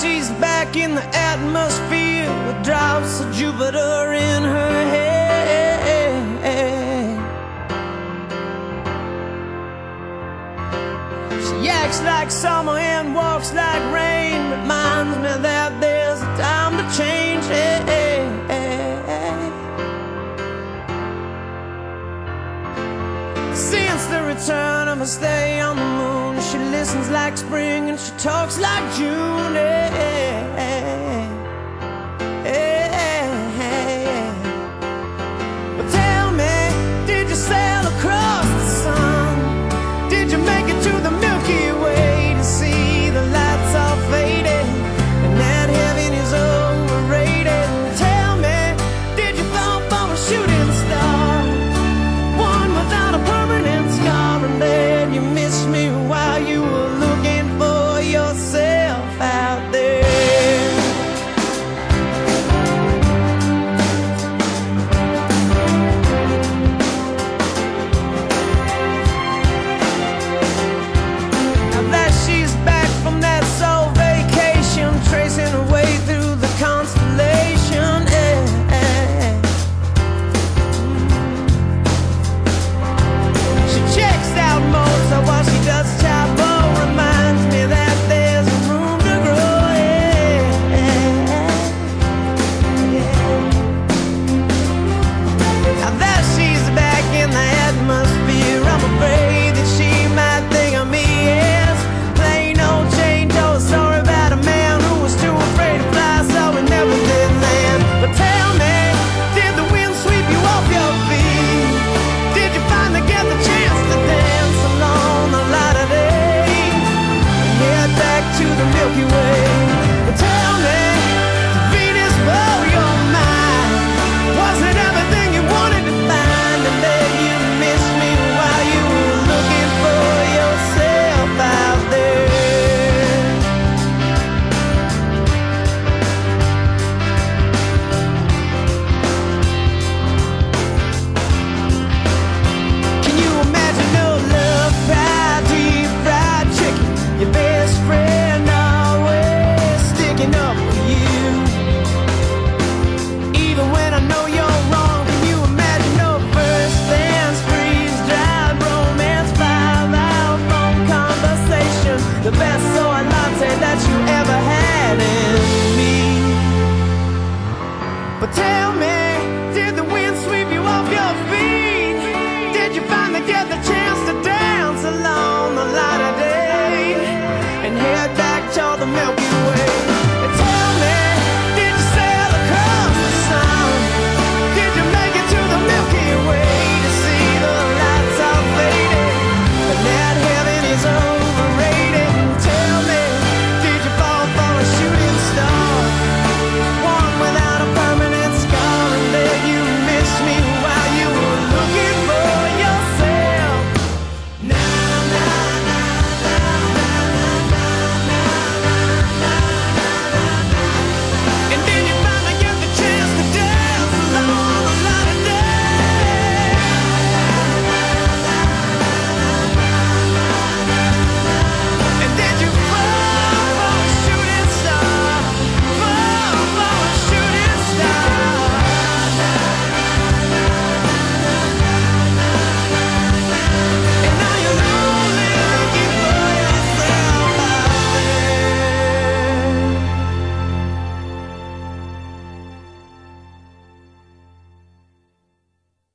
she's back in the atmosphere with drops of Jupiter in her head. She acts like summer and walks like rain. Reminds me that there's a time to change. turn, I'ma stay on the moon. She listens like spring and she talks like June. Yeah. together.